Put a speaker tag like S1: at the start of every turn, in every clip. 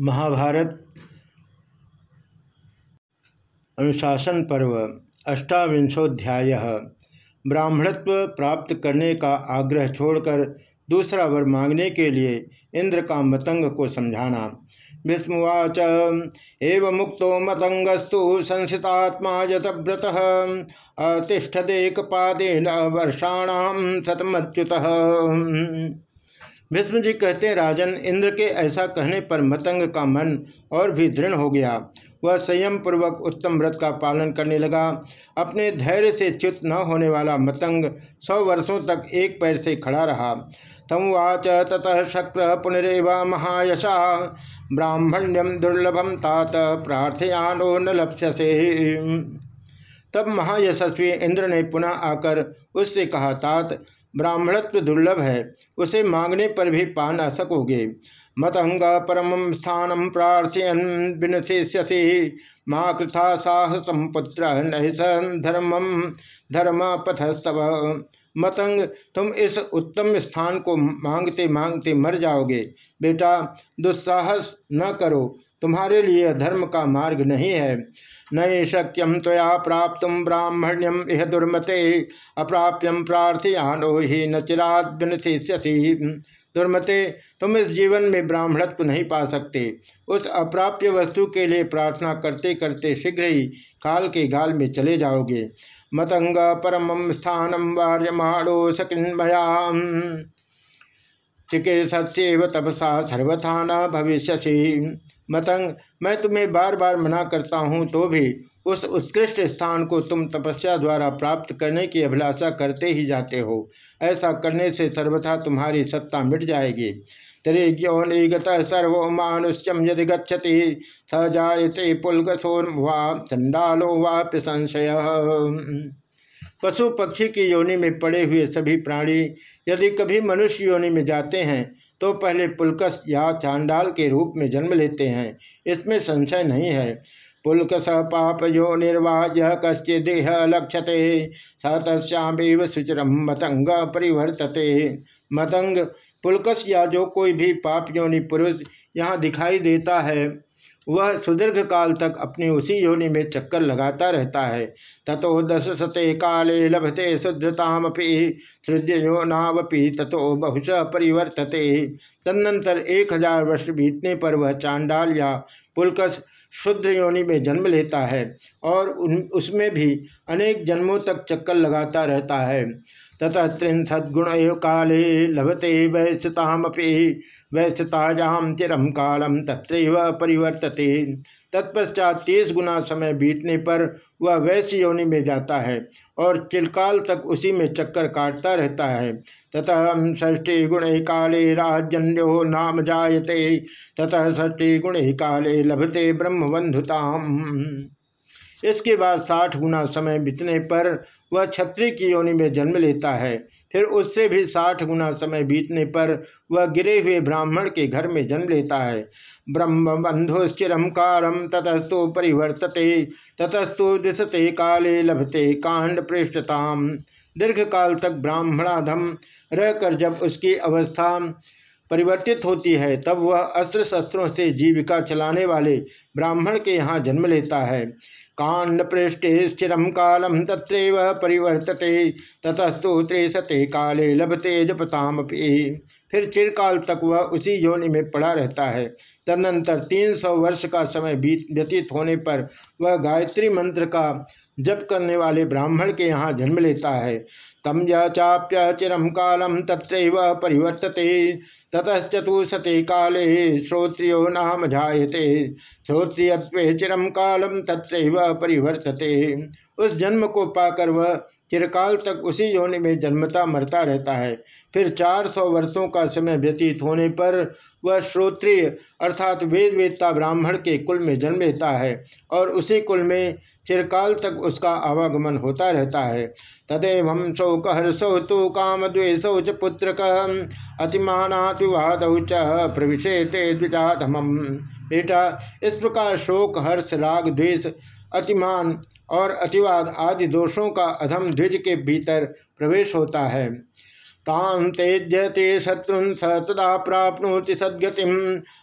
S1: महाभारत अनुशासन पर्व, अष्टाविंशोध्याय। ब्राह्मणत्व प्राप्त करने का आग्रह छोड़कर दूसरा वर मांगने के लिए इंद्र का मतंग को समझाना। विस्मुवाच एव मुक्तो मतंगस्तु संसितात्मा यतव्रत अतिष्ठदेक पादेन वर्षाण शतमच्युत भीष्म जी कहते राजन, इंद्र के ऐसा कहने पर मतंग का मन और भी दृढ़ हो गया। वह संयम पूर्वक उत्तम व्रत का पालन करने लगा। अपने धैर्य से च्युत न होने वाला मतंग सौ वर्षों तक एक पैर से खड़ा रहा। तम वाच ततः शक्र पुनरेव महायशा। ब्राह्मण्यम दुर्लभम तात प्रार्थयानो न लक्ष्यसे तब महायशस्वी इंद्र ने पुनः आकर उससे कहा, तात ब्राह्मणत्व दुर्लभ है, उसे मांगने पर भी पा न सकोगे। मतंग परम स्थानम प्रार्थयन विनशिष्यसी। माँ कृथा साहसम पुत्र धर्मम धर्म पथस्तव मतंग तुम इस उत्तम स्थान को मांगते मांगते मर जाओगे। बेटा, दुस्साहस न करो। तुम्हारे लिए धर्म का मार्ग नहीं है। न शक्यम तया प्राप्त ब्राह्मण्यम इह दुर्मते अप्राप्यम प्रार्थयानो ही न चिराद दुर्मते, तुम इस जीवन में ब्राह्मणत्व नहीं पा सकते। उस अप्राप्य वस्तु के लिए प्रार्थना करते करते शीघ्र ही काल के गाल में चले जाओगे। मतंग परम स्थानम वार्यमाणो सकिन्मयाम। चिकित्सत्यव तपसा सर्वथा न भविष्य मतंग। मैं तुम्हें बार बार मना करता हूँ तो भी उस उत्कृष्ट स्थान को तुम तपस्या द्वारा प्राप्त करने की अभिलाषा करते ही जाते हो। ऐसा करने से सर्वथा तुम्हारी सत्ता मिट जाएगी। तरिज्ञो निगत सर्वो मानुष्यम यदि गच्छति, स जायते पुलगसो वा चंडालो वाप्य संशय। पशु पक्षी की योनि में पड़े हुए सभी प्राणी यदि कभी मनुष्य योनि में जाते हैं तो पहले पुलकस या चांडाल के रूप में जन्म लेते हैं। इसमें संशय नहीं है। पुलकस पाप यो निर्वाह कश्चि देह लक्षते सतश्यामेव सुचरम मतंग परिवर्तते। मतंग, पुलकस या जो कोई भी पाप योनि पुरुष यहाँ दिखाई देता है वह सुदीर्घ काल तक अपनी उसी योनि में चक्कर लगाता रहता है। ततो दस सते काले लभते शुद्धतामपि सृज्य योनावपि, ततो बहुश परिवर्तते। तदनंतर एक हज़ार वर्ष बीतने पर वह चांडाल या पुलकस शुद्ध योनि में जन्म लेता है और उन, उसमें भी अनेक जन्मों तक चक्कर लगाता रहता है। ततः त्रिंशद्गुण काले लभते वैश्यतामपि वैश्यतायाम चिरम कालम तत्र परिवर्तते। तत्पश्चात तीस गुना समय बीतने पर वह वैश्य योनि में जाता है और चिरकाल तक उसी में चक्कर काटता रहता है। ततः ष्ठी गुण काले राजन्यो नाम जायते। ततः ष्ठी गुण काले लभते ब्रह्मबंधुताम। इसके बाद साठ गुना समय बीतने पर वह छत्री की योनि में जन्म लेता है। फिर उससे भी साठ गुना समय बीतने पर वह गिरे हुए ब्राह्मण के घर में जन्म लेता है। ब्रह्म बंधुश्चिरम कालम ततस्तु परिवर्तते, ततस्तु दिशते काले लभते, कांड पृष्ठताम। दीर्घ काल तक ब्राह्मणाधम रहकर जब उसकी अवस्था परिवर्तित होती है, तब वह अस्त्र शस्त्रों से जीविका चलाने वाले ब्राह्मण के यहाँ जन्म लेता है। कांड पृष्ठे स्थिरम कालम तत्रैव परिवर्तते। ततस्तु त्रिशते काले लभते जपताम फिर चिरकाल तक वह उसी योनि में पड़ा रहता है। तदनंतर तीन सौ वर्ष का समय बीत, व्यतीत होने पर वह गायत्री मंत्र का जप करने वाले ब्राह्मण के यहाँ जन्म लेता है। तम चाप्य चिरम कालम तत्र परिवर्तते। ततश्चतुशते काले श्रोत्रियो नाम जायते। श्रोत्रिय चिरम कालम तत्र परिवर्तते। उस जन्म को पाकर वह चिरकाल तक उसी योनि में जन्मता मरता रहता है। फिर चार सौ वर्षों का समय व्यतीत होने पर वह श्रोत्रिय अर्थात वेद वेदता ब्राह्मण के कुल में जन्म लेता है और उसी कुल में चिरकाल तक उसका आवागमन होता रहता है। तदेव शोक हर्षौ तो काम द्वेषौ च पुत्र अतिमानातिवाद च प्रविशेते द्विजाधम बेटा, इस प्रकार शोक हर्ष राग द्वेष अतिमान और अतिवाद आदि दोषों का अधम द्विज के भीतर प्रवेश होता है। तान तेजते शत्रुन स तदा प्राप्नोति सद्गति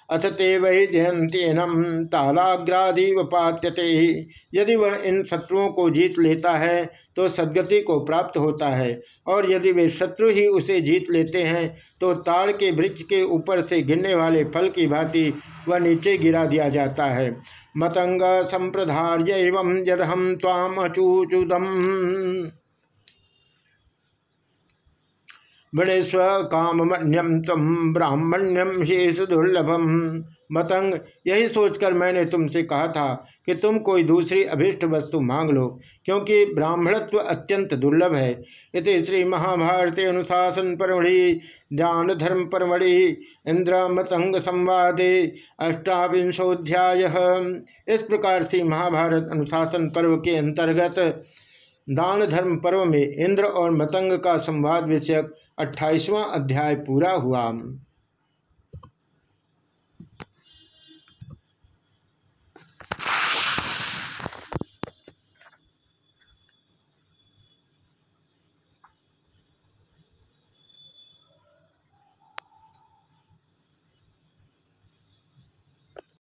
S1: अथ ते वही जयंतीनम तालाग्रादीव पात्यते। यदि वह इन शत्रुओं को जीत लेता है तो सदगति को प्राप्त होता है। और यदि वे शत्रु ही उसे जीत लेते हैं तो ताड़ के वृक्ष के ऊपर से गिरने वाले फल की भांति वह नीचे गिरा दिया जाता है। मतंग संप्रधार्य एवं यद ताम अचूचुदम वृणस्व कामन्यम तम ब्राह्मण्यम शेष दुर्लभम मतंग, यही सोचकर मैंने तुमसे कहा था कि तुम कोई दूसरी अभिष्ट वस्तु मांग लो, क्योंकि ब्राह्मणत्व अत्यंत दुर्लभ है। इति श्री महाभारत अनुशासन परमढ़ि, ध्यान धर्म परमढ़ि इंद्र मतंग संवादे अष्टाविंशोध्याय इस प्रकार से महाभारत अनुशासन पर्व के अंतर्गत दान धर्म पर्व में इंद्र और मतंग का संवाद विषयक अट्ठाईसवां अध्याय पूरा हुआ।